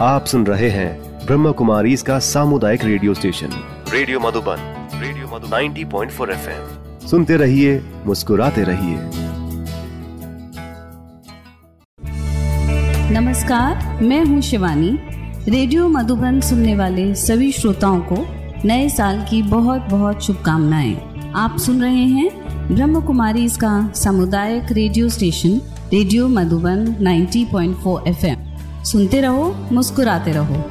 आप सुन रहे हैं ब्रह्म कुमारी इसका सामुदायिक radio station. Radio Madhuban radio Madhu 90.4 FM. सुनते रहिए मुस्कुराते रहिए। नमस्कार मैं हूँ शिवानी। रेडियो मधुबन सुनने वाले सभी श्रोताओं को नए साल की बहुत बहुत शुभकामनाएँ। आप सुन रहे हैं ब्रह्म कुमारी इसका सामुदायिक radio station radio Madhuban 90.4 FM. सुनते रहो, मुस्कुराते रहो।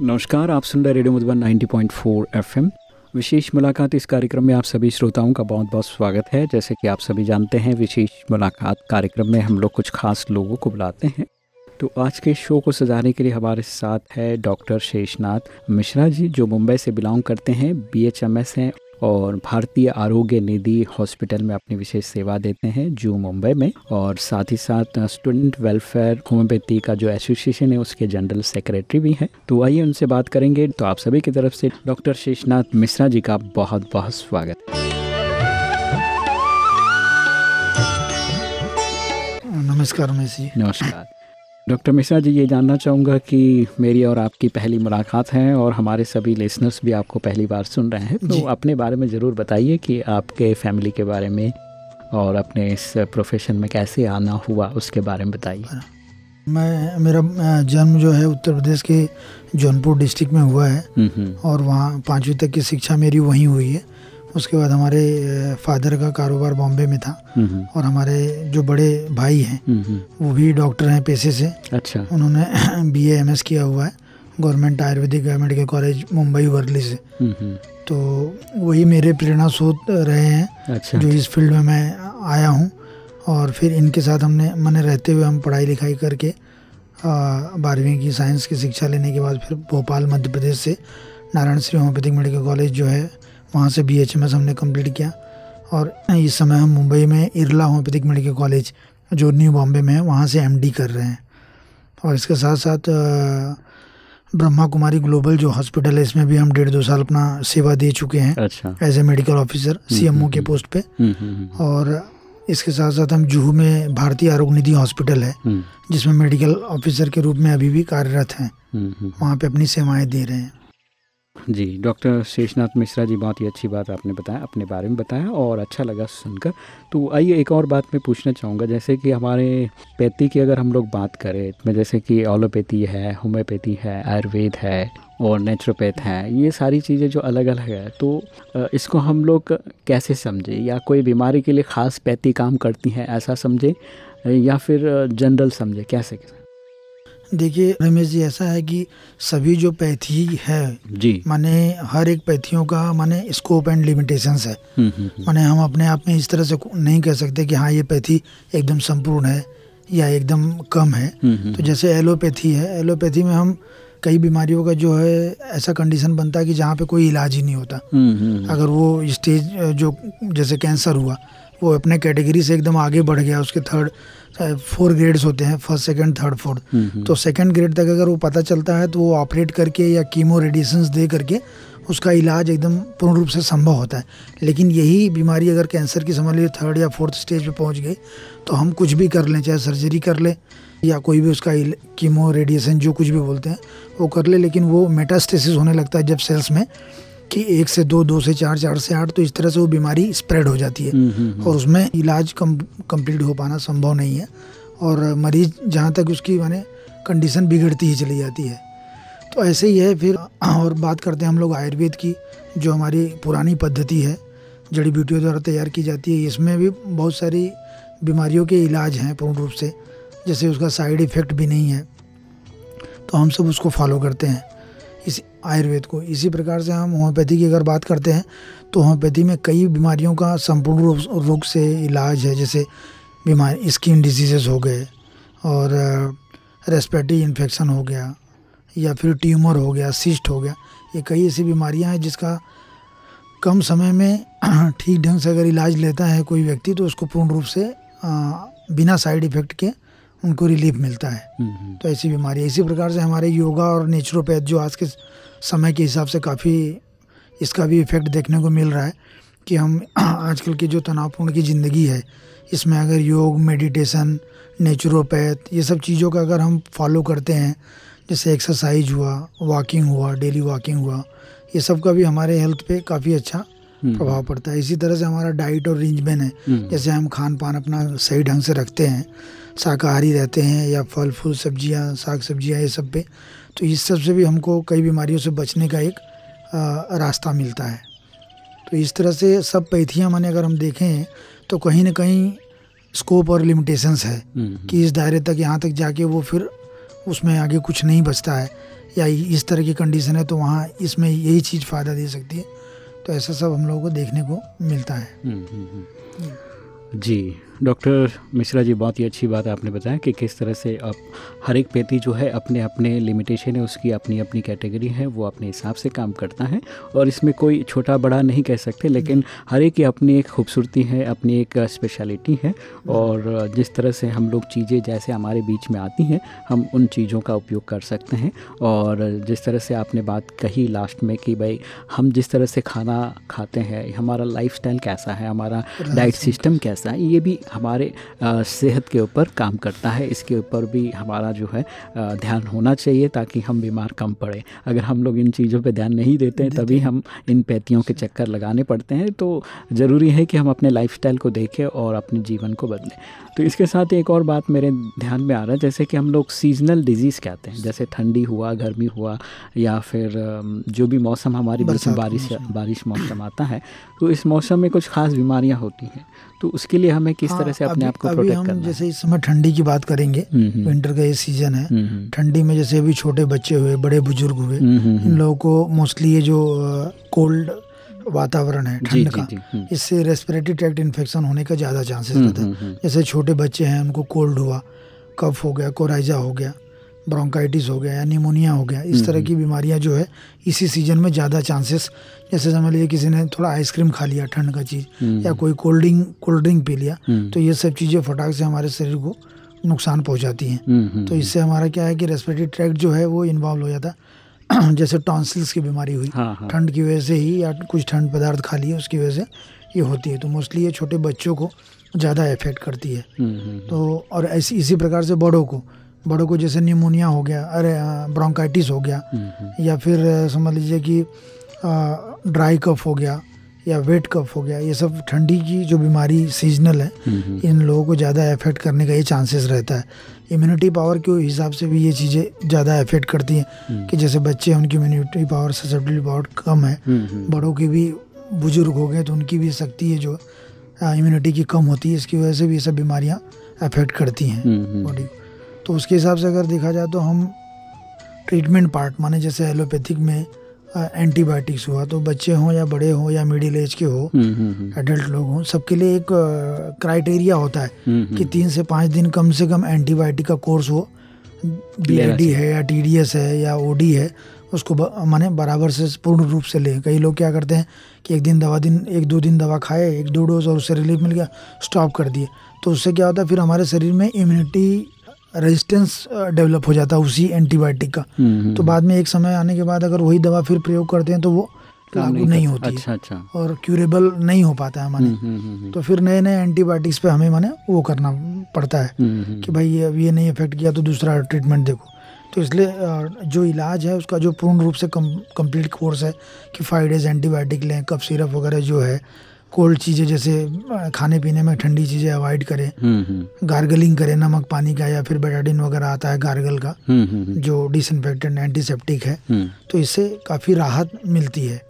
नमस्कार, आप सुन रहे रेडियो मधुबन 90.4 एफएम। विशेष मुलाकात इस कार्यक्रम में आप सभी श्रोताओं का बहुत बहुत स्वागत है। जैसे कि आप सभी जानते हैं, विशेष मुलाकात कार्यक्रम में हम लोग कुछ खास लोगों को बुलाते हैं। तो आज के शो को सजाने के लिए हमारे साथ है डॉक्टर शेषनाथ मिश्रा जी, जो मुंबई से बिलोंग करते हैं बी हैं और भारतीय आरोग्य निधि हॉस्पिटल में अपनी विशेष सेवा देते हैं जू मुंबई में और साथ ही साथ स्टूडेंट वेलफेयर होम्योपैथी का जो एसोसिएशन है उसके जनरल सेक्रेटरी भी हैं। तो आइए उनसे बात करेंगे। तो आप सभी की तरफ़ से डॉक्टर शेषनाथ मिश्रा जी का बहुत बहुत स्वागत। है नमस्कार मेसी नमस्कार। डॉक्टर मिश्रा जी ये जानना चाहूँगा कि मेरी और आपकी पहली मुलाकात है और हमारे सभी लिसनर्स भी आपको पहली बार सुन रहे हैं। तो अपने बारे में ज़रूर बताइए कि आपके फैमिली के बारे में और अपने इस प्रोफेशन में कैसे आना हुआ उसके बारे में बताइए। मैं मेरा जन्म जो है उत्तर प्रदेश के जौनपुर डिस्ट्रिक्ट में हुआ है हम्म, हम्म। और वहाँ पाँचवीं तक की शिक्षा मेरी वहीं हुई है। उसके बाद हमारे फादर का कारोबार बॉम्बे में था और हमारे जो बड़े भाई हैं वो भी डॉक्टर हैं पेशे से। अच्छा। उन्होंने बी एम एस किया हुआ है government Ayurvedic medical college Mumbai Worli से। तो वही मेरे प्रेरणा स्रोत रहे हैं अच्छा। जो इस फ़ील्ड में मैं आया हूँ। और फिर इनके साथ हमने मैंने रहते हुए हम पढ़ाई लिखाई करके बारहवीं की साइंस की शिक्षा लेने के बाद फिर भोपाल मध्य प्रदेश से Narayan Shri homeopathic medical college जो है वहाँ से बी एच एम एस हमने कंप्लीट किया। और इस समय हम मुंबई में इरला होम्योपैथिक मेडिकल कॉलेज जो न्यू बॉम्बे में है वहाँ से एम डी कर रहे हैं। और इसके साथ साथ ब्रह्मा कुमारी ग्लोबल जो हॉस्पिटल है इसमें भी हम डेढ़ दो साल अपना सेवा दे चुके हैं। अच्छा। As a medical officer CMO के पोस्ट पे। हम्म, हम्म, हम्म, और इसके साथ साथ हम जुहू में भारतीय आरोग्य निधि हॉस्पिटल है जिसमें मेडिकल ऑफिसर के रूप में अभी भी कार्यरत हैं। वहाँ पे अपनी सेवाएँ दे रहे हैं। जी, डॉक्टर शेषनाथ मिश्रा जी, बहुत ही अच्छी बात आपने बताया, अपने बारे में बताया और अच्छा लगा सुनकर। तो आइए एक और बात मैं पूछना चाहूँगा, जैसे कि हमारे पैथी की अगर हम लोग बात करें, इसमें जैसे कि ओलोपैथी है, होम्योपैथी है, आयुर्वेद है और नेचुरोपैथ हैं, ये सारी चीज़ें जो अलग अलग है तो इसको हम लोग कैसे समझें? या कोई बीमारी के लिए ख़ास पैथी काम करती हैं, ऐसा समझें? या फिर जनरल समझें, कैसे कैसे देखिए रमेश जी ऐसा है कि सभी जो पैथी है जी। माने हर एक पैथियों का माने स्कोप एंड लिमिटेशंस है। हम्म, हम्म, हम्म। माने हम अपने आप में इस तरह से नहीं कह सकते कि हाँ ये पैथी एकदम संपूर्ण है या एकदम कम है। तो जैसे एलोपैथी है एलोपैथी में हम कई बीमारियों का जो है ऐसा कंडीशन बनता है कि जहाँ पे कोई इलाज ही नहीं होता। अगर वो स्टेज जो जैसे कैंसर हुआ वो अपने कैटेगरी से एकदम आगे बढ़ गया उसके थर्ड फोर ग्रेड्स होते हैं फ़र्स्ट सेकंड थर्ड फोर्थ तो सेकंड ग्रेड तक अगर वो पता चलता है तो वो ऑपरेट करके या कीमो रेडिएशंस दे करके उसका इलाज एकदम पूर्ण रूप से संभव होता है। लेकिन यही बीमारी अगर कैंसर की समझ लीजिए थर्ड या फोर्थ स्टेज पे पहुँच गई तो हम कुछ भी कर लें चाहे सर्जरी कर लें या कोई भी उसका कीमो रेडिएशन जो कुछ भी बोलते हैं वो कर ले लेकिन वो मेटास्टेसिस होने लगता है जब सेल्स में। कि एक से दो दो से चार चार से आठ तो इस तरह से वो बीमारी स्प्रेड हो जाती है। हम्म, हम्म, हम्म। और उसमें इलाज कम कंप्लीट हो पाना संभव नहीं है। और मरीज़ जहाँ तक उसकी माने कंडीशन बिगड़ती ही चली जाती है। तो ऐसे ही है फिर और बात करते हैं हम लोग आयुर्वेद की जो हमारी पुरानी पद्धति है। जड़ी बूटियों द्वारा तैयार की जाती है। इसमें भी बहुत सारी बीमारियों के इलाज हैं पूर्ण रूप से। जैसे उसका साइड इफ़ेक्ट भी नहीं है। तो हम सब उसको फॉलो करते हैं। आयुर्वेद को। इसी प्रकार से हम होम्योपैथी की अगर बात करते हैं तो होम्योपैथी में कई बीमारियों का संपूर्ण रूप से इलाज है, जैसे बीमारी स्किन डिज़ीज़ हो गए, और रेस्पिरेटरी इन्फेक्शन हो गया, या फिर ट्यूमर हो गया सिस्ट हो गया। ये कई ऐसी बीमारियाँ हैं जिसका कम समय में ठीक ढंग से अगर इलाज लेता है कोई व्यक्ति तो उसको पूर्ण रूप से बिना साइड इफ़ेक्ट के उनको रिलीफ मिलता है। तो ऐसी बीमारी इसी प्रकार से हमारे योगा और नेचुरोपैथ जो आज के समय के हिसाब से काफ़ी इसका भी इफ़ेक्ट देखने को मिल रहा है कि हम आजकल की जो तनावपूर्ण की ज़िंदगी है इसमें अगर योग मेडिटेशन नेचुरोपैथ ये सब चीज़ों का अगर हम फॉलो करते हैं जैसे एक्सरसाइज हुआ वॉकिंग हुआ डेली वॉकिंग हुआ ये सब का भी हमारे हेल्थ पे काफ़ी अच्छा। प्रभाव पड़ता है इसी तरह से हमारा डाइट और रिंजमेंट है हम्म। जैसे हम खान पान अपना सही ढंग से रखते हैं शाकाहारी रहते हैं या फल फूल सब्ज़ियाँ साग सब्ज़ियाँ ये सब पे। तो इस सबसे भी हमको कई बीमारियों से बचने का एक आ, रास्ता मिलता है। तो इस तरह से सब पैथियाँ माने अगर हम देखें तो कहीं ना कहीं स्कोप और लिमिटेशंस है हम्म, कि इस दायरे तक यहाँ तक जाके वो फिर उसमें आगे कुछ नहीं बचता है। या इस तरह की कंडीशन है तो वहाँ इसमें यही चीज़ फ़ायदा दे सकती है। तो ऐसा सब हम लोगों को देखने को मिलता है। हम्म, हम्म, जी। डॉक्टर मिश्रा जी बहुत ही अच्छी बात आपने बताया कि किस तरह से आप हर एक पेटी जो है अपने अपने लिमिटेशन है उसकी अपनी अपनी कैटेगरी है वो अपने हिसाब से काम करता है। और इसमें कोई छोटा बड़ा नहीं कह सकते लेकिन हर एक की अपनी एक खूबसूरती है अपनी एक स्पेशलिटी है। और जिस तरह से हम लोग चीज़ें जैसे हमारे बीच में आती हैं हम उन चीज़ों का उपयोग कर सकते हैं। और जिस तरह से आपने बात कही लास्ट में कि भाई हम जिस तरह से खाना खाते हैं हमारा लाइफ कैसा है हमारा डाइट सिस्टम कैसा है ये भी हमारे सेहत के ऊपर काम करता है। इसके ऊपर भी हमारा जो है ध्यान होना चाहिए ताकि हम बीमार कम पड़े। अगर हम लोग इन चीज़ों पे ध्यान नहीं देते हैं तभी हम इन पैतियों के चक्कर लगाने पड़ते हैं। तो ज़रूरी है कि हम अपने लाइफ को देखें और अपने जीवन को बदलें। तो इसके साथ एक और बात मेरे ध्यान में आ रहा है जैसे कि हम लोग सीजनल डिज़ीज़ कहते हैं। जैसे ठंडी हुआ गर्मी हुआ या फिर जो भी मौसम हमारी बारिश बारिश मौसम आता है तो इस मौसम में कुछ खास बीमारियाँ होती हैं। तो उसके लिए हमें किस हाँ, तरह से अपने आप को प्रोटेक्ट करना जैसे इस समय ठंडी की बात करेंगे विंटर हम्म, हम्म। का ये सीज़न है। हम्म, ठंडी में जैसे अभी छोटे बच्चे हुए बड़े बुज़ुर्ग हुए इन लोगों को मोस्टली ये जो कोल्ड वातावरण है ठंड का इससे रेस्पिरेटरी ट्रैक्ट इन्फेक्शन होने का ज़्यादा चांसेस रहता है। जैसे छोटे बच्चे हैं उनको कोल्ड हुआ कफ हो गया कोराइजा हो गया ब्रोंकाइटिस हो गया या निमोनिया हो गया इस तरह की बीमारियाँ जो है इसी सीज़न में ज़्यादा चांसेस जैसे समझ लीजिए किसी ने थोड़ा आइसक्रीम खा लिया ठंड का चीज़ या कोई कोल्ड ड्रिंक कोल्ड ड्रिंक पी लिया तो ये सब चीज़ें फटाक से हमारे शरीर को नुकसान पहुंचाती हैं। तो इससे हमारा क्या है कि रेस्पिरेटरी ट्रैक्ट जो है वो इन्वॉल्व हो जाता है। जैसे टॉन्सिल्स की बीमारी हुई हाँ, हाँ। ठंड की वजह से ही या कुछ ठंड पदार्थ खा लिए उसकी वजह से ये होती है। तो मोस्टली ये छोटे बच्चों को ज़्यादा इफ़ेक्ट करती है। तो और ऐसी इसी प्रकार से बड़ों को बड़ों को जैसे निमोनिया हो गया अरे ब्रोंकाइटिस हो गया या फिर समझ लीजिए कि ड्राई कफ हो गया या वेट कफ हो गया ये सब ठंडी की जो बीमारी सीजनल है इन लोगों को ज़्यादा इफ़ेक्ट करने का ये चांसेस रहता है। इम्यूनिटी पावर के हिसाब से भी ये चीज़ें ज़्यादा इफ़ेक्ट करती हैं कि जैसे बच्चे हैं उनकी इम्यूनिटी पावर ससेप्टिबिलिटी पावर कम है। बड़ों की भी बुज़ुर्ग हो गए तो उनकी भी शक्ति है जो इम्यूनिटी की कम होती है इसकी वजह से भी ये सब बीमारियाँ अफेक्ट करती हैं बॉडी तो उसके हिसाब से अगर देखा जाए तो हम ट्रीटमेंट पार्ट माने जैसे एलोपैथिक में एंटीबायोटिक्स हुआ तो बच्चे हों या बड़े हों या मिडिल एज के हो एडल्ट हम्म, हम्म, हम्म। लोग हों सबके लिए एक क्राइटेरिया होता है कि तीन से पाँच दिन कम से कम एंटीबायोटिक का कोर्स हो। बी है। या टी है या ओडी है उसको माने बराबर से पूर्ण रूप से लें। कई लोग क्या करते हैं कि एक दिन दवा दिन एक दो दिन दवा खाए एक दो डोज और उससे रिलीफ मिल गया स्टॉप कर दिए। तो उससे क्या होता है फिर हमारे शरीर में इम्यूनिटी रेजिस्टेंस डेवलप हो जाता है उसी एंटीबायोटिक का। हम्म, हम्म, तो बाद में एक समय आने के बाद अगर वही दवा फिर प्रयोग करते हैं तो वो लागू नहीं, नहीं होती। अच्छा अच्छा। और क्यूरेबल नहीं हो पाता है हमारे। हम्म, तो फिर नए नए एंटीबायोटिक्स पे हमें माने वो करना पड़ता है कि भाई ये ये नहीं इफ़ेक्ट किया तो दूसरा ट्रीटमेंट देखो। तो इसलिए जो इलाज है उसका जो पूर्ण रूप से कंप्लीट कोर्स है कि फाइव डेज़ एंटीबायोटिक लें कफ सिरप वगैरह जो है कोल्ड चीज़ें जैसे खाने पीने में ठंडी चीज़ें अवॉइड करें। गार्गलिंग हम्म, हम्म। करें नमक पानी का या फिर बेटाडिन वगैरह आता है गार्गल का हम्म, जो डिसइनफेक्टेंट एंटीसेप्टिक है तो इससे काफ़ी राहत मिलती है।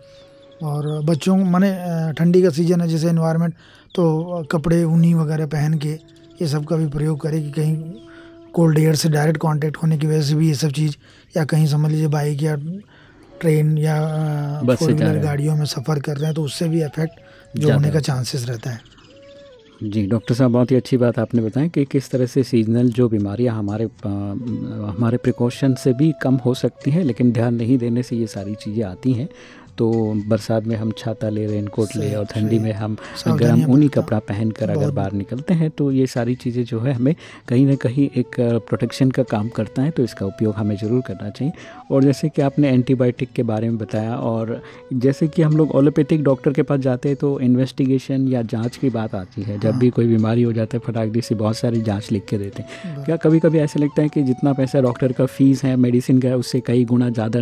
और बच्चों माने ठंडी का सीज़न है जैसे इन्वायरमेंट तो कपड़े ऊनी वगैरह पहन के ये सब का भी प्रयोग करें कि कहीं कोल्ड एयर से डायरेक्ट कांटेक्ट होने की वजह से भी ये सब चीज़ या कहीं समझ लीजिए बाइक या ट्रेन या फोर व्हीलर गाड़ियों में सफ़र कर रहे हैं तो उससे भी इफ़ेक्ट जो होने का चांसेस रहता है। जी डॉक्टर साहब बहुत ही अच्छी बात आपने बताया कि किस तरह से सीजनल जो बीमारियाँ हमारे आ, हमारे प्रिकॉशन से भी कम हो सकती हैं लेकिन ध्यान नहीं देने से ये सारी चीज़ें आती हैं। तो बरसात में हम छाता ले रेन कोट ले और ठंडी में हम गर्म ऊनी कपड़ा पहन कर अगर बाहर निकलते हैं तो ये सारी चीज़ें जो है हमें कहीं ना कहीं एक प्रोटेक्शन का काम करता है तो इसका उपयोग हमें ज़रूर करना चाहिए। और जैसे कि आपने एंटीबायोटिक के बारे में बताया और जैसे कि हम लोग ओलोपैथिक डॉक्टर के पास जाते हैं तो इन्वेस्टिगेशन या जाँच की बात आती है। जब भी हाँ। कोई बीमारी हो जाता है फटाक से बहुत सारी जाँच लिख के देते हैं। क्या कभी कभी ऐसा लगता है कि जितना पैसा डॉक्टर का फ़ीस है मेडिसिन का है उससे कई गुना ज़्यादा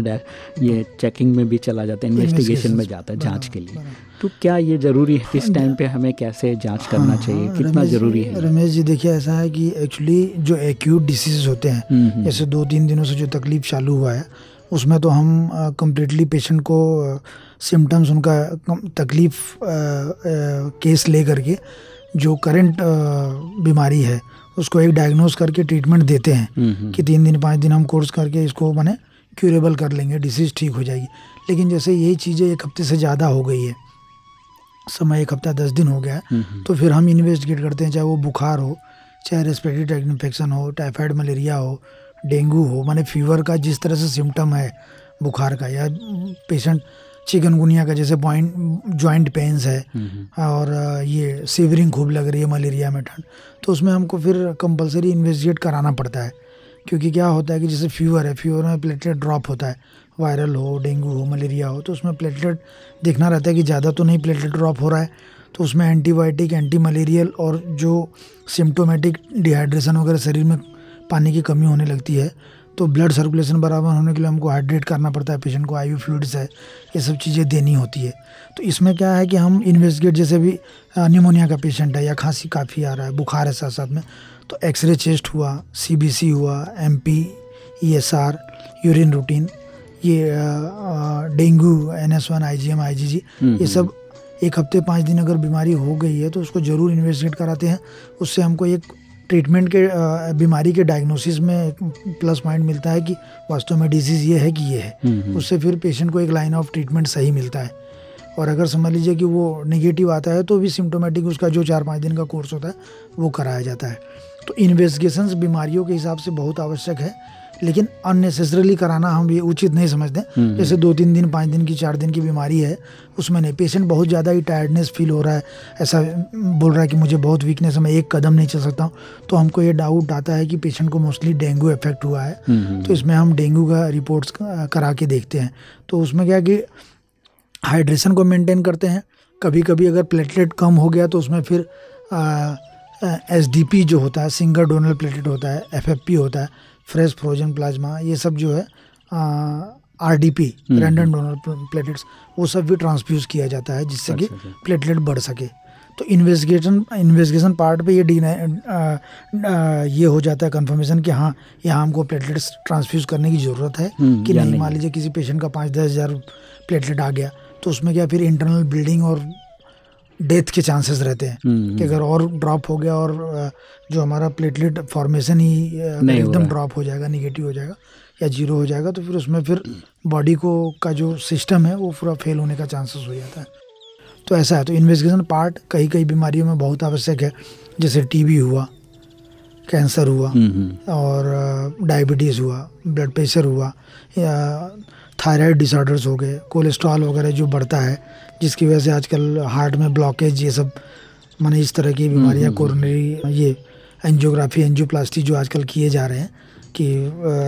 ये चेकिंग में भी चला जाता है। इन्वेस्टिगेशन में जाता है जाँच के लिए। तो क्या ये ज़रूरी है किस टाइम पे हमें कैसे जाँच करना हाँ, चाहिए? कितना ज़रूरी है? रमेश जी देखिए ऐसा है कि एक्चुअली जो एक्यूट डिसीज होते हैं हम्म, हम्म। जैसे दो तीन दिनों से जो तकलीफ़ चालू हुआ है उसमें तो हम कम्प्लीटली पेशेंट को सिम्टम्स उनका तकलीफ़ केस ले करके जो करंट बीमारी है उसको एक डायग्नोज करके ट्रीटमेंट देते हैं हम्म, कि तीन दिन पाँच दिन हम कोर्स करके इसको मैंने क्यूरेबल कर लेंगे डिसीज़ ठीक हो जाएगी। लेकिन जैसे यही चीज़ें एक हफ़्ते से ज़्यादा हो गई है। समय एक हफ़्ता दस दिन हो गया हम्म, हम्म। तो फिर हम इन्वेस्टिगेट करते हैं चाहे वो बुखार हो चाहे रेस्पिरेटरी इन्फेक्शन हो टाइफाइड मलेरिया हो डेंगू हो माने फीवर का जिस तरह से सिम्टम है बुखार का या पेशेंट चिकनगुनिया का जैसे पॉइंट जॉइंट पेन्स है हम्म, और ये सीवरिंग खूब लग रही है मलेरिया में ठंड तो उसमें हमको फिर कंपलसरी इन्वेस्टिगेट कराना पड़ता है। क्योंकि क्या होता है कि जैसे फीवर है फीवर में प्लेटलेट ड्रॉप होता है वायरल हो डेंगू हो मलेरिया हो तो उसमें प्लेटलेट देखना रहता है कि ज़्यादा तो नहीं प्लेटलेट ड्रॉप हो रहा है तो उसमें एंटीबायोटिक एंटी मलेरियल और जो सिम्टोमेटिक डिहाइड्रेशन वगैरह शरीर में पानी की कमी होने लगती है तो ब्लड सर्कुलेशन बराबर होने के लिए हमको हाइड्रेट करना पड़ता है पेशेंट को आई फ्लूड्स है, ये सब चीज़ें देनी होती है। तो इसमें क्या है कि हम इन्वेस्टिगेट जैसे भी निमोनिया का पेशेंट है या खांसी काफ़ी आ रहा है, बुखार है साथ साथ में तो एक्सरे चेस्ट हुआ सीबीसी हुआ M P E S R urine routine ये dengue N S one I G M I G G ये सब एक हफ़्ते पाँच दिन अगर बीमारी हो गई है तो उसको ज़रूर इन्वेस्टिगेट कराते हैं। उससे हमको एक ट्रीटमेंट के बीमारी के डायग्नोसिस में प्लस पॉइंट मिलता है कि वास्तव में डिज़ीज़ ये है कि ये है। उससे फिर पेशेंट को एक लाइन ऑफ़ ट्रीटमेंट सही मिलता है। और अगर समझ लीजिए कि वो निगेटिव आता है तो भी सिम्टोमेटिक उसका जो चार पाँच दिन का कोर्स होता है वो कराया जाता है। तो इन्वेस्टिगेशन बीमारियों के हिसाब से बहुत आवश्यक है लेकिन अननेसेसरली कराना हम ये उचित नहीं समझते। हम्म। जैसे दो तीन दिन पाँच दिन की चार दिन की बीमारी है उसमें नहीं। पेशेंट बहुत ज़्यादा ही टायर्डनेस फील हो रहा है। ऐसा बोल रहा है कि मुझे बहुत वीकनेस है मैं एक कदम नहीं चल सकता हूँ। तो हमको ये डाउट आता है कि पेशेंट को मोस्टली डेंगू इफ़ेक्ट हुआ है। हम्म, हम्म, तो इसमें हम डेंगू का रिपोर्ट्स करा के देखते हैं। तो उसमें क्या कि हाइड्रेशन को मेंटेन करते हैं। कभी कभी अगर प्लेटलेट कम हो गया तो उसमें फिर एस डी पी जो होता है सिंगल डोनल प्लेटेड होता है एफ़ एफ़ पी होता है फ्रेश फ्रोजन प्लाज्मा ये सब जो है R D P random donor platelets वो सब भी ट्रांसफ्यूज किया जाता है जिससे कि प्लेटलेट अच्छा, अच्छा। बढ़ सके। तो इन्वेस्टिगेशन इन्वेस्टिगेशन पार्ट पे ये डी ये हो जाता है कंफर्मेशन कि हाँ यहाँ हमको प्लेटलेट्स ट्रांसफ्यूज करने की ज़रूरत है हम्म, कि नहीं। मान लीजिए किसी पेशेंट का पाँच दस हज़ार प्लेटलेट आ गया तो उसमें क्या फिर इंटरनल ब्लीडिंग और डेथ के चांसेस रहते हैं हम्म, हम्म। कि अगर और ड्रॉप हो गया और जो हमारा प्लेटलेट फॉर्मेशन ही एकदम ड्रॉप हो। जाएगा निगेटिव हो जाएगा या ज़ीरो हो जाएगा तो फिर उसमें फिर बॉडी को का जो सिस्टम है वो पूरा फेल होने का चांसेस हो जाता है। तो ऐसा है तो इन्वेस्टिगेशन पार्ट कई कई बीमारियों में बहुत आवश्यक है। जैसे टीबी हुआ कैंसर हुआ हम्म, और डायबिटीज़ हुआ ब्लड प्रेशर हुआ या थायराइड डिसऑर्डर्स हो गए कोलेस्ट्रॉल वगैरह जो बढ़ता है जिसकी वजह से आजकल हार्ट में ब्लॉकेज ये सब माने इस तरह की बीमारियाँ कोरोनरी हम्म, हम्म। ये एंजियोग्राफी एंजियोप्लास्टी जो आजकल किए जा रहे हैं कि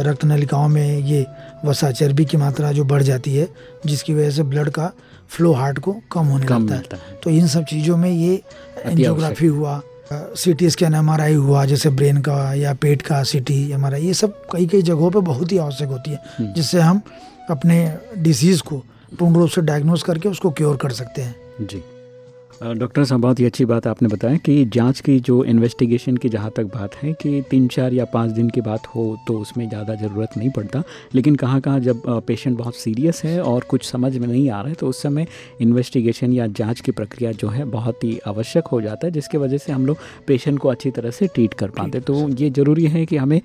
रक्त नलिकाओं में ये वसा चर्बी की मात्रा जो बढ़ जाती है जिसकी वजह से ब्लड का फ्लो हार्ट को कम होने कम लगता है तो इन सब चीज़ों में ये एंजियोग्राफी हुआ सी टी स्कैन एम हुआ जैसे ब्रेन का या पेट का सी टी एम ये सब कई कई जगहों पे बहुत ही आवश्यक होती है हम्म। जिससे हम अपने डिज़ीज़ को पूर्ण रूप से डायग्नोज करके उसको क्योर कर सकते हैं। जी। डॉक्टर साहब बहुत ही अच्छी बात आपने बताया कि जाँच की जो इन्वेस्टिगेशन की जहाँ तक बात है कि तीन चार या पाँच दिन की बात हो तो उसमें ज़्यादा ज़रूरत नहीं पड़ता। लेकिन कहाँ कहाँ जब पेशेंट बहुत सीरियस है और कुछ समझ में नहीं आ रहा है तो उस समय इन्वेस्टिगेशन या जाँच की प्रक्रिया जो है बहुत ही आवश्यक हो जाता है जिसकी वजह से हम लोग पेशेंट को अच्छी तरह से ट्रीट कर पाते तो ये ज़रूरी है कि हमें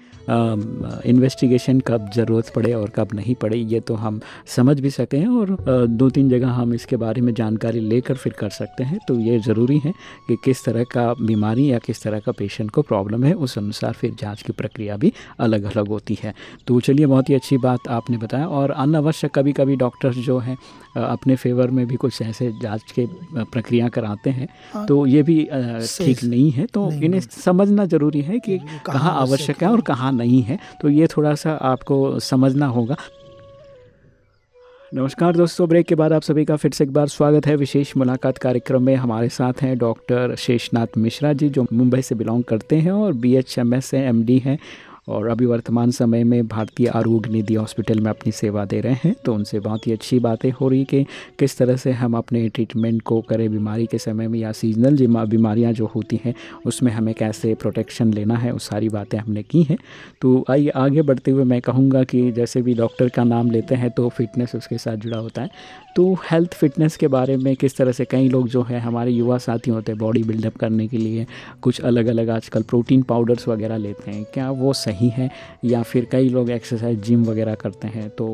इन्वेस्टिगेशन कब ज़रूरत पड़े और कब नहीं पड़े ये तो हम समझ भी सकें और दो तीन जगह हम इसके बारे में जानकारी लेकर फिर कर सकते हैं। तो ये ज़रूरी है कि किस तरह का बीमारी या किस तरह का पेशेंट को प्रॉब्लम है उस अनुसार फिर जाँच की प्रक्रिया भी अलग अलग होती है। तो चलिए बहुत ही अच्छी बात आपने बताया और अनावश्यक कभी कभी डॉक्टर्स जो हैं अपने फेवर में भी कुछ ऐसे जाँच के प्रक्रिया कराते हैं। हाँ। तो ये भी ठीक नहीं है तो नहीं, इन्हें समझना ज़रूरी है कि कहाँ आवश्यक है और कहाँ नहीं है। तो ये थोड़ा सा आपको समझना होगा। नमस्कार दोस्तों, ब्रेक के बाद आप सभी का फिर से एक बार स्वागत है। विशेष मुलाकात कार्यक्रम में हमारे साथ हैं डॉक्टर शेषनाथ मिश्रा जी, जो मुंबई से बिलोंग करते हैं और B H M S M D हैं। और अभी वर्तमान समय में भारतीय आरोग्य निधि हॉस्पिटल में अपनी सेवा दे रहे हैं तो उनसे बहुत ही अच्छी बातें हो रही कि किस तरह से हम अपने ट्रीटमेंट को करें बीमारी के समय में या सीजनल बीमारियाँ जो होती हैं, उसमें हमें कैसे प्रोटेक्शन लेना है, वो सारी बातें हमने की हैं। तो आइए आगे बढ़ते हुए मैं कहूँगा कि जैसे भी डॉक्टर का नाम लेते हैं तो फिटनेस उसके साथ जुड़ा होता है। तो हेल्थ फिटनेस के बारे में किस तरह से कई लोग जो है, हमारे युवा साथी होते हैं बॉडी बिल्डअप करने के लिए कुछ अलग अलग आजकल प्रोटीन पाउडर्स वगैरह लेते हैं, क्या वो सही है या फिर कई लोग एक्सरसाइज जिम वगैरह करते हैं तो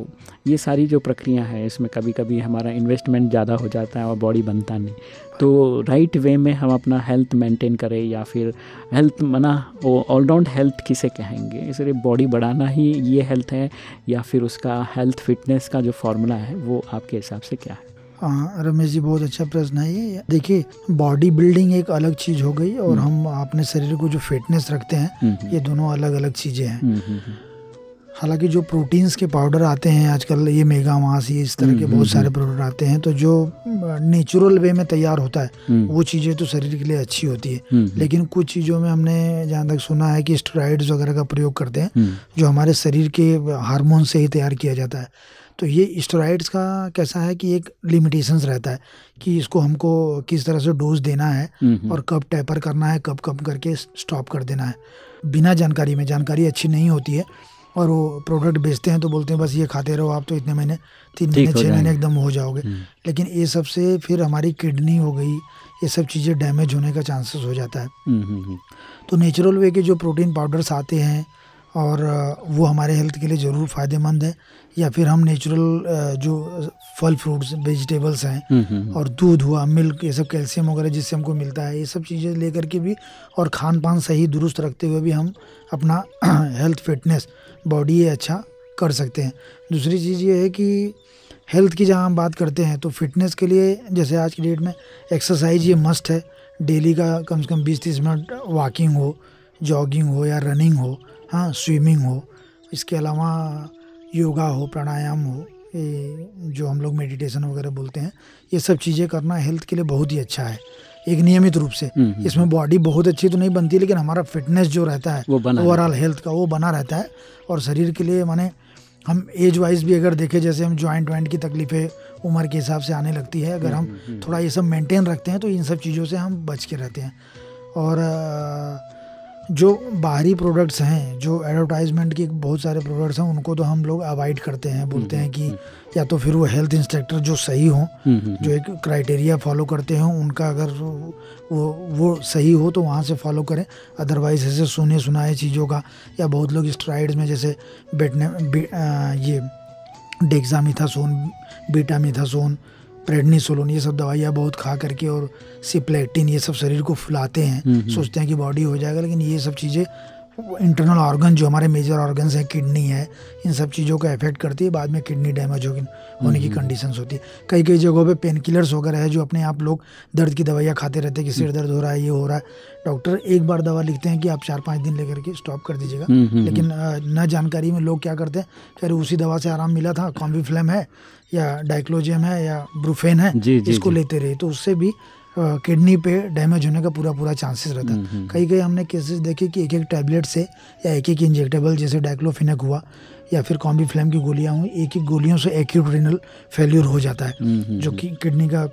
ये सारी जो प्रक्रिया है, इसमें कभी कभी हमारा इन्वेस्टमेंट ज़्यादा हो जाता है और बॉडी बनता नहीं। तो राइट वे में हम अपना हेल्थ मेंटेन करें, या फिर हेल्थ मना वो ऑलराउंड हेल्थ किसे कहेंगे? इसलिए बॉडी बढ़ाना ही ये हेल्थ है, या फिर उसका हेल्थ फिटनेस का जो फॉर्मूला है, वो आपके हिसाब से क्या है? हाँ रमेश जी बहुत अच्छा प्रश्न है ये। देखिए बॉडी बिल्डिंग एक अलग चीज़ हो गई और हम्म। हम अपने शरीर को जो फिटनेस रखते हैं हम्म, हम्म। ये दोनों अलग अलग चीज़ें हैं। हालाँकि जो प्रोटीन्स के पाउडर आते हैं आजकल ये मेगा मास ये इस तरह के बहुत सारे प्रोडक्ट। आते हैं तो जो नेचुरल वे में तैयार होता है वो चीज़ें तो शरीर के लिए अच्छी होती है। लेकिन कुछ चीज़ों में हमने जहाँ तक सुना है कि स्टेरॉइड्स वगैरह का प्रयोग करते हैं जो हमारे शरीर के हार्मोन से ही तैयार किया जाता है। तो ये स्टेरॉइड्स का कैसा है कि एक लिमिटेशंस रहता है कि इसको हमको किस तरह से डोज देना है और कब टैपर करना है कब कब करके स्टॉप कर देना है। बिना जानकारी में जानकारी अच्छी नहीं होती है और वो प्रोडक्ट बेचते हैं तो बोलते हैं बस ये खाते रहो आप तो इतने महीने तीन महीने छः महीने एकदम हो जाओगे। हम्म। लेकिन ये सबसे फिर हमारी किडनी हो गई ये सब चीज़ें डैमेज होने का चांसेस हो जाता है। तो नेचुरल वे के जो प्रोटीन पाउडर्स आते हैं और वो हमारे हेल्थ के लिए ज़रूर फ़ायदेमंद है। या फिर हम नेचुरल जो फल फ्रूट्स वेजिटेबल्स हैं और दूध हुआ मिल्क ये सब कैल्शियम वगैरह जिससे हमको मिलता है ये सब चीज़ें लेकर के भी और खान पान सही दुरुस्त रखते हुए भी हम अपना हेल्थ फिटनेस बॉडी ये अच्छा कर सकते हैं। दूसरी चीज़ ये है कि हेल्थ की जहाँ हम बात करते हैं तो फिटनेस के लिए जैसे आज की डेट में एक्सरसाइज ये मस्ट है। डेली का कम से कम बीस तीस मिनट वॉकिंग हो जॉगिंग हो या रनिंग हो हाँ स्विमिंग हो। इसके अलावा योगा हो प्राणायाम हो ये जो हम लोग मेडिटेशन वगैरह बोलते हैं ये सब चीज़ें करना हेल्थ के लिए बहुत ही अच्छा है एक नियमित रूप से। हम्म, हम्म, इसमें बॉडी हम्म। बहुत अच्छी तो नहीं बनती लेकिन हमारा फिटनेस जो रहता है ओवरऑल हेल्थ का वो बना रहता है और शरीर के लिए माने हम एज वाइज भी अगर देखें जैसे हम ज्वाइंट वाइंट की तकलीफ़ें उम्र के हिसाब से आने लगती है अगर हम थोड़ा ये सब मेंटेन रखते हैं तो इन सब चीज़ों से हम बच के रहते हैं। और जो बाहरी प्रोडक्ट्स हैं जो एडवर्टाइजमेंट के बहुत सारे प्रोडक्ट्स हैं उनको तो हम लोग अवॉइड करते हैं बोलते हैं कि या तो फिर वो हेल्थ इंस्ट्रक्टर जो सही हो जो एक क्राइटेरिया फॉलो करते हों उनका अगर वो वो सही हो तो वहाँ से फॉलो करें। अदरवाइज़ ऐसे सुने सुनाए चीज़ों का या बहुत लोग स्ट्राइड्स में जैसे बैठने बे, ये डेक्सामिथासोन बीटामिथासोन प्रेडनीसोलोन ये सब दवाइयाँ बहुत खा करके और सिप्लेटिन ये सब शरीर को फुलाते हैं। हम्म, हम्म। सोचते हैं कि बॉडी हो जाएगा लेकिन ये सब चीज़ें इंटरनल ऑर्गन जो हमारे मेजर ऑर्गन्स हैं किडनी है इन सब चीज़ों को अफेक्ट करती है बाद में किडनी डैमेज होगी होने की कंडीशन हम्म। होती है। कई कई जगहों पे पेन किलर्स वगैरह है जो अपने आप लोग दर्द की दवाइयाँ खाते रहते हैं कि सिर दर्द हो रहा है ये हो रहा है। डॉक्टर एक बार दवा लिखते हैं कि आप चार पाँच दिन लेकर के स्टॉप कर दीजिएगा। लेकिन न जानकारी में लोग क्या करते हैं कह रहे उसी दवा से आराम मिला था कॉम्बी फ्लेम है या डाइक्लोजियम है या ब्रूफेन है जी, जी, इसको जी. लेते रहे तो उससे भी किडनी पे डैमेज होने का पूरा पूरा चांसेस रहता है। हम्म, हम्म। कई कई हमने केसेस देखे कि एक एक टैबलेट से या एक एक इंजेक्टेबल जैसे डाइक्लोफिनक हुआ या फिर कॉम्बी फ्लेम की गोलियाँ हुई एक एक गोलियों से एक्यूट रिनल फेल्यूर हो जाता है हम्म, जो कि किडनी का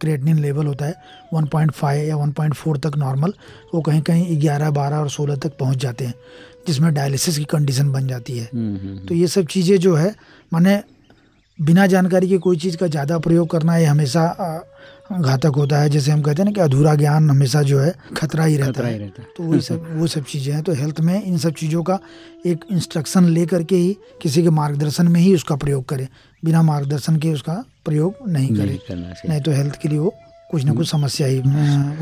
क्रिएटिनिन लेवल होता है 1.5 या 1.4 तक नॉर्मल वो कहीं कहीं 11 12 और 16 तक पहुँच जाते हैं जिसमें डायलिसिस की कंडीशन बन जाती है। तो ये सब चीज़ें जो है माने बिना जानकारी के कोई चीज़ का ज़्यादा प्रयोग करना ये हमेशा घातक होता है। जैसे हम कहते हैं ना कि अधूरा ज्ञान हमेशा जो है खतरा ही रहता, खतरा है। ही रहता है। तो वही सब वो सब चीज़ें हैं। तो हेल्थ में इन सब चीज़ों का एक इंस्ट्रक्शन ले करके ही किसी के मार्गदर्शन में ही उसका प्रयोग करें। बिना मार्गदर्शन के उसका प्रयोग नहीं करें। नहीं तो हेल्थ के लिए वो कुछ ना कुछ समस्या ही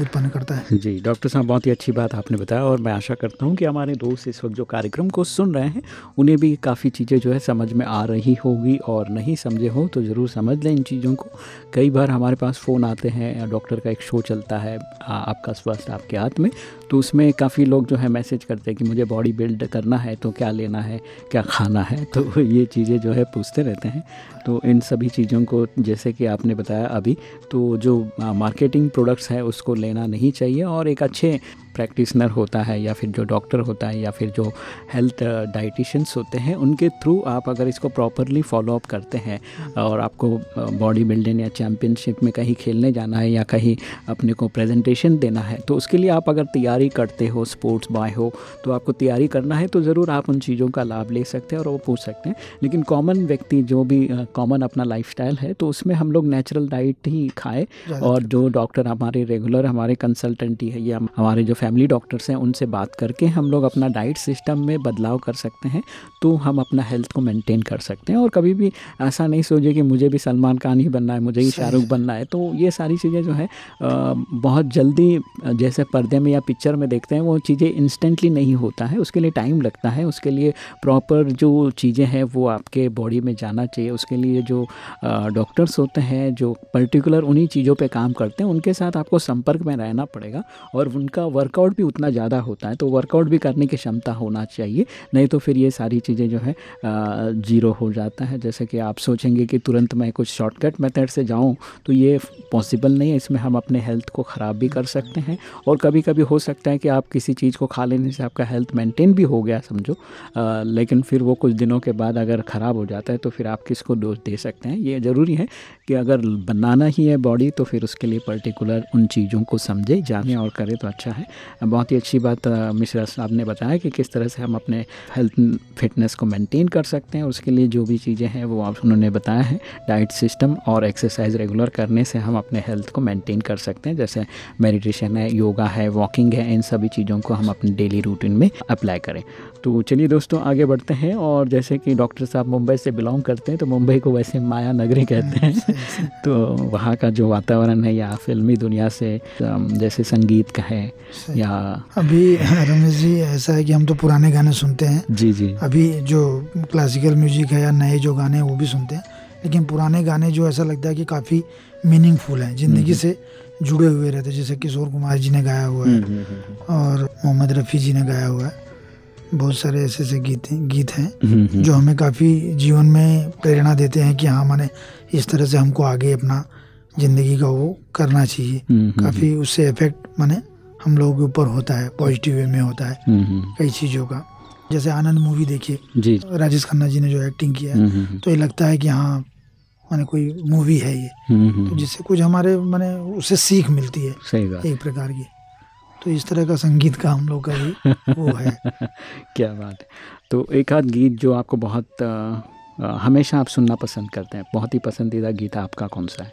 उत्पन्न करता है। जी डॉक्टर साहब बहुत ही अच्छी बात आपने बताया और मैं आशा करता हूँ कि हमारे दोस्त इस वक्त जो कार्यक्रम को सुन रहे हैं उन्हें भी काफ़ी चीज़ें जो है समझ में आ रही होगी और नहीं समझे हो तो ज़रूर समझ लें इन चीज़ों को। कई बार हमारे पास फ़ोन आते हैं डॉक्टर का एक शो चलता है आपका स्वास्थ्य आपके हाथ में तो उसमें काफ़ी लोग जो है मैसेज करते हैं कि मुझे बॉडी बिल्ड करना है तो क्या लेना है क्या खाना है तो ये चीज़ें जो है पूछते रहते हैं। तो इन सभी चीज़ों को जैसे कि आपने बताया अभी तो जो मार्केटिंग प्रोडक्ट्स है उसको लेना नहीं चाहिए और एक अच्छे प्रैक्टिसनर होता है या फिर जो डॉक्टर होता है या फिर जो हेल्थ डाइटिशंस होते हैं उनके थ्रू आप अगर इसको प्रॉपरली फॉलोअप करते हैं और आपको बॉडी बिल्डिंग या चैम्पियनशिप में कहीं खेलने जाना है या कहीं अपने को प्रेजेंटेशन देना है तो उसके लिए आप अगर तैयारी करते हो स्पोर्ट्स बाय हो तो आपको तैयारी करना है तो ज़रूर आप उन चीज़ों का लाभ ले सकते हैं और वो पूछ सकते हैं। लेकिन कॉमन व्यक्ति जो भी कॉमन अपना लाइफ है तो उसमें हम लोग नेचुरल डाइट ही खाएँ और जो डॉक्टर हमारे रेगुलर हमारे कंसल्टेंट ही है या हमारे जो फैमिली डॉक्टर्स हैं उनसे बात करके हम लोग अपना डाइट सिस्टम में बदलाव कर सकते हैं तो हम अपना हेल्थ को मेंटेन कर सकते हैं। और कभी भी ऐसा नहीं सोचे कि मुझे भी सलमान खान ही बनना है मुझे ही शाहरुख बनना है तो ये सारी चीज़ें जो है बहुत जल्दी जैसे पर्दे में या पिक्चर में देखते हैं वो चीज़ें इंस्टेंटली नहीं होता है उसके लिए टाइम लगता है उसके लिए प्रॉपर जो चीज़ें हैं वो आपके बॉडी में जाना चाहिए उसके लिए जो डॉक्टर्स होते हैं जो पर्टिकुलर उन्हीं चीज़ों पर काम करते हैं उनके साथ आपको संपर्क में रहना पड़ेगा और उनका वर्क वर्कआउट भी उतना ज़्यादा होता है तो वर्कआउट भी करने की क्षमता होना चाहिए। नहीं तो फिर ये सारी चीज़ें जो है ज़ीरो हो जाता है। जैसे कि आप सोचेंगे कि तुरंत मैं कुछ शॉर्टकट मेथड से जाऊँ तो ये पॉसिबल नहीं है। इसमें हम अपने हेल्थ को ख़राब भी कर सकते हैं और कभी कभी हो सकता है कि आप किसी चीज़ को खा लेने से आपका हेल्थ मेंटेन भी हो गया समझो। आ, लेकिन फिर वो कुछ दिनों के बाद अगर ख़राब हो जाता है तो फिर आप किसको दोष दे सकते हैं? ये ज़रूरी है कि अगर बनाना ही है बॉडी तो फिर उसके लिए पर्टिकुलर उन चीज़ों को समझे जाने और करें तो अच्छा है। बहुत ही अच्छी बात मिश्रा साहब ने बताया कि किस तरह से हम अपने हेल्थ फिटनेस को मेंटेन कर सकते हैं उसके लिए जो भी चीज़ें हैं वो आप उन्होंने बताया है। डाइट सिस्टम और एक्सरसाइज रेगुलर करने से हम अपने हेल्थ को मेंटेन कर सकते हैं। जैसे मेडिटेशन है योगा है वॉकिंग है इन सभी चीज़ों को हम अपने डेली रूटीन में अप्लाई करें। तो चलिए दोस्तों आगे बढ़ते हैं और जैसे कि डॉक्टर साहब मुंबई से बिलोंग करते हैं तो मुंबई को वैसे माया नगरी कहते हैं। तो वहाँ का जो वातावरण है या फिल्मी दुनिया से जैसे संगीत का है या अभी रमेश जी ऐसा है कि हम तो पुराने गाने सुनते हैं। जी जी। अभी जो क्लासिकल म्यूज़िक है या नए जो गाने हैं वो भी सुनते हैं। लेकिन पुराने गाने जो ऐसा लगता है कि काफ़ी मीनिंगफुल हैं ज़िंदगी हम्म, से जुड़े हुए रहते जैसे किशोर कुमार जी ने गाया हुआ है हम्म, हम्म, और मोहम्मद रफ़ी जी ने गाया हुआ है। बहुत सारे ऐसे ऐसे गीत गीत हैं जो हमें काफ़ी जीवन में प्रेरणा देते हैं कि हाँ मैंने इस तरह से हमको आगे अपना ज़िंदगी का वो करना चाहिए। काफ़ी उससे इफ़ेक्ट मैंने हम लोगों के ऊपर होता है पॉजिटिव वे में होता है हम्म, हम्म। कई चीज़ों का। जैसे आनंद मूवी देखिए राजेश खन्ना जी ने जो एक्टिंग किया है हम्म, तो ये लगता है कि हाँ मैंने कोई मूवी है ये। तो जिससे कुछ हमारे मैंने उससे सीख मिलती है एक प्रकार की। तो इस तरह का संगीत का हम लोग का भी वो है। क्या बात है। तो एक आध गीत जो आपको बहुत आ, हमेशा आप सुनना पसंद करते हैं बहुत ही पसंदीदा गीत आपका कौन सा है?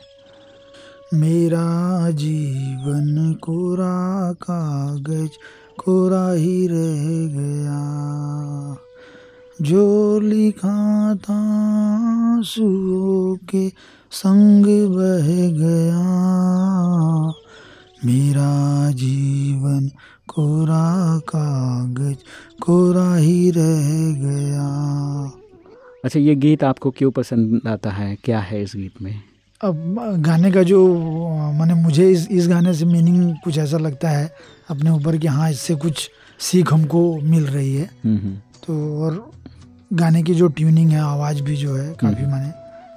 मेरा जीवन कोरा कागज़ कोरा ही रह गया। जो लिखा था सुओ के संग बह गया। मेरा जीवन कोरा कागज़ कोरा ही रह गया। अच्छा ये गीत आपको क्यों पसंद आता है? क्या है इस गीत में? अब गाने का जो मैंने मुझे इस इस गाने से मीनिंग कुछ ऐसा लगता है अपने ऊपर कि हाँ इससे कुछ सीख हमको मिल रही है। हम्म, हम्म। तो और गाने की जो ट्यूनिंग है आवाज़ भी जो है काफ़ी माने मैंने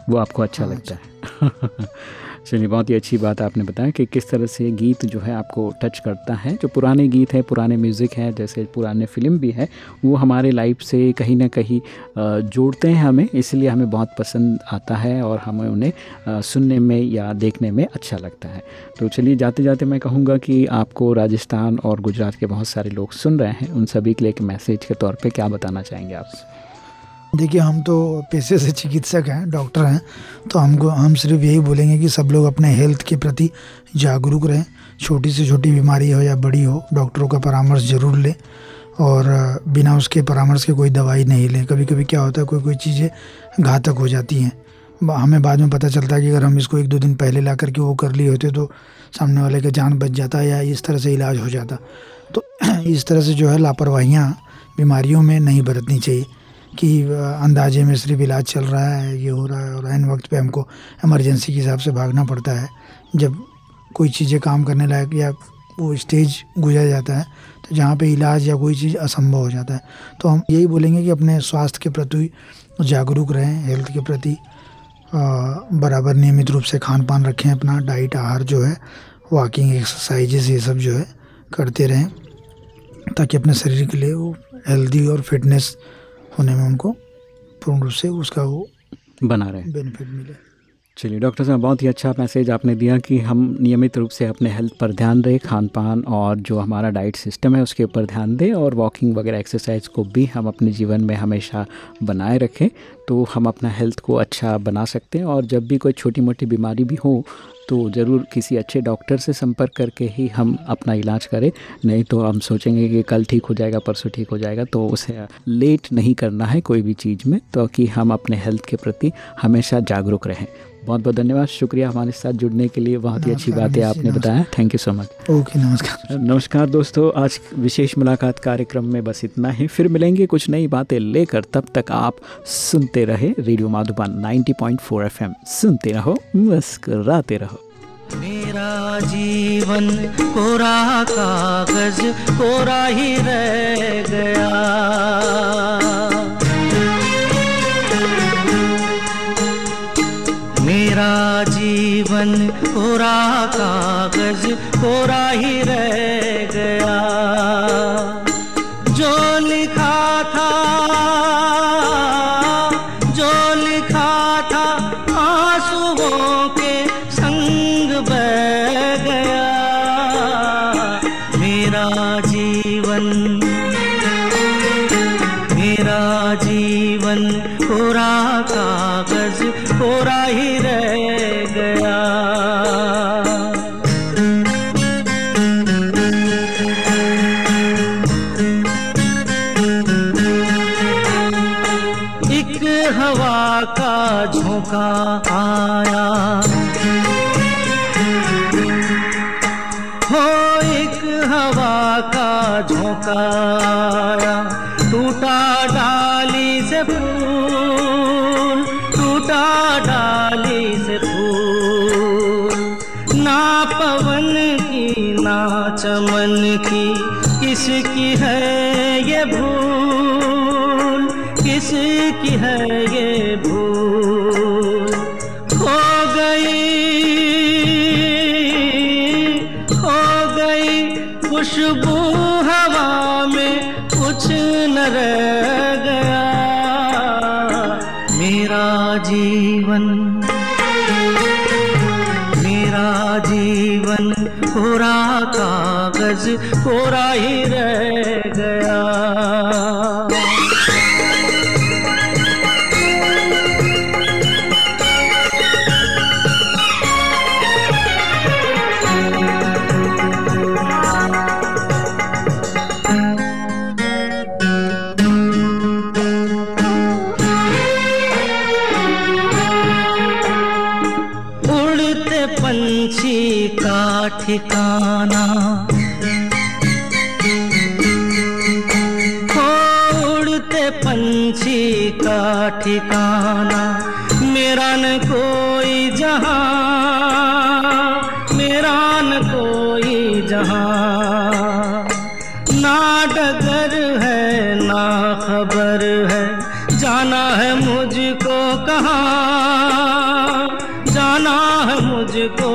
वो आपको अच्छा हाँ, लगता है। चलिए, बहुत ही अच्छी बात आपने बताया कि किस तरह से गीत जो है आपको टच करता है। जो पुराने गीत हैं, पुराने म्यूज़िक हैं, जैसे पुराने फ़िल्म भी है, वो हमारे लाइफ से कहीं ना कहीं जोड़ते हैं हमें, इसलिए हमें बहुत पसंद आता है और हमें उन्हें सुनने में या देखने में अच्छा लगता है। तो चलिए, जाते जाते मैं कहूँगा कि आपको राजस्थान और गुजरात के बहुत सारे लोग सुन रहे हैं, उन सभी के लिए एक मैसेज के तौर पर क्या बताना चाहेंगे आप? देखिए, हम तो पेशे से चिकित्सक हैं, डॉक्टर हैं तो हमको, हम सिर्फ़ यही बोलेंगे कि सब लोग अपने हेल्थ के प्रति जागरूक रहें। छोटी से छोटी बीमारी हो या बड़ी हो, डॉक्टरों का परामर्श ज़रूर लें और बिना उसके परामर्श के कोई दवाई नहीं लें। कभी कभी क्या होता है कोई कोई चीज़ें घातक हो जाती हैं। हमें बाद में पता चलता है कि अगर हम इसको एक दो दिन पहले ला करके वो कर लिए होते तो सामने वाले का जान बच जाता या इस तरह से इलाज हो जाता। तो इस तरह से जो है लापरवाहियाँ बीमारियों में नहीं बरतनी चाहिए। कि अंदाजे में सिर्फ़ इलाज चल रहा है, ये हो रहा है और एन वक्त पे हमको इमरजेंसी के हिसाब से भागना पड़ता है। जब कोई चीज़ें काम करने लायक या वो स्टेज गुजर जाता है तो जहाँ पे इलाज या कोई चीज़ असंभव हो जाता है तो हम यही बोलेंगे कि अपने स्वास्थ्य के प्रति जागरूक रहें हेल्थ के प्रति बराबर नियमित रूप से खान पान रखें, अपना डाइट आहार जो है वॉकिंग एक्सरसाइजेस ये सब जो है, करते रहें, ताकि अपने शरीर के लिए वो हेल्दी और फिटनेस होने में उनको पूर्ण रूप से उसका वो बना रहे बेनिफिट मिले। चलिए डॉक्टर साहब बहुत ही अच्छा मैसेज आपने दिया कि हम नियमित रूप से अपने हेल्थ पर ध्यान दें खान पान और जो हमारा डाइट सिस्टम है उसके ऊपर ध्यान दें और वॉकिंग वगैरह एक्सरसाइज को भी हम अपने जीवन में हमेशा बनाए रखें तो हम अपना हेल्थ को अच्छा बना सकते हैं और जब भी कोई छोटी मोटी बीमारी भी हो तो ज़रूर किसी अच्छे डॉक्टर से संपर्क करके ही हम अपना इलाज करें। नहीं तो हम सोचेंगे कि कल ठीक हो जाएगा, परसों ठीक हो जाएगा तो उसे लेट नहीं करना है कोई भी चीज़ में तो हम अपने हेल्थ के प्रति हमेशा जागरूक रहें। बहुत बहुत धन्यवाद। शुक्रिया हमारे साथ जुड़ने के लिए। बहुत ही अच्छी बात है आपने बताया। Thank you so much okay नमस्कार। नमस्कार दोस्तों। आज विशेष मुलाकात कार्यक्रम में बस इतना ही। फिर मिलेंगे कुछ नई बातें लेकर। तब तक आप सुनते रहे रेडियो माधुबन 90.4 एफएम। सुनते रहो मुस्कराते रहो। मेरा जीवन कोरा कागज़ कोरा ही रह गया। जीवन कोरा कागज़ कोरा ही रह झोंकाया टूटा डाली से फूल, टूटा डाली से फूल। ना पवन की, ना चमन की, किसकी है ये भूल? है ये भूल खो गई खो गई खुशबू रह गया। मेरा जीवन मेरा जीवन कोरा कागज़ कोरा ही रह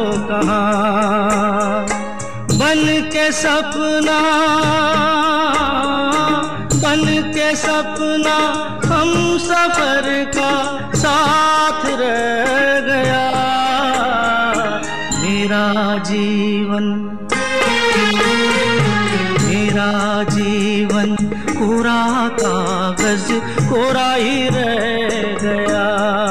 कहाँ। बन के सपना, बन के सपना हम सफ़र का साथ रह गया। मेरा जीवन मेरा जीवन कोरा कागज़ कोरा ही रह गया।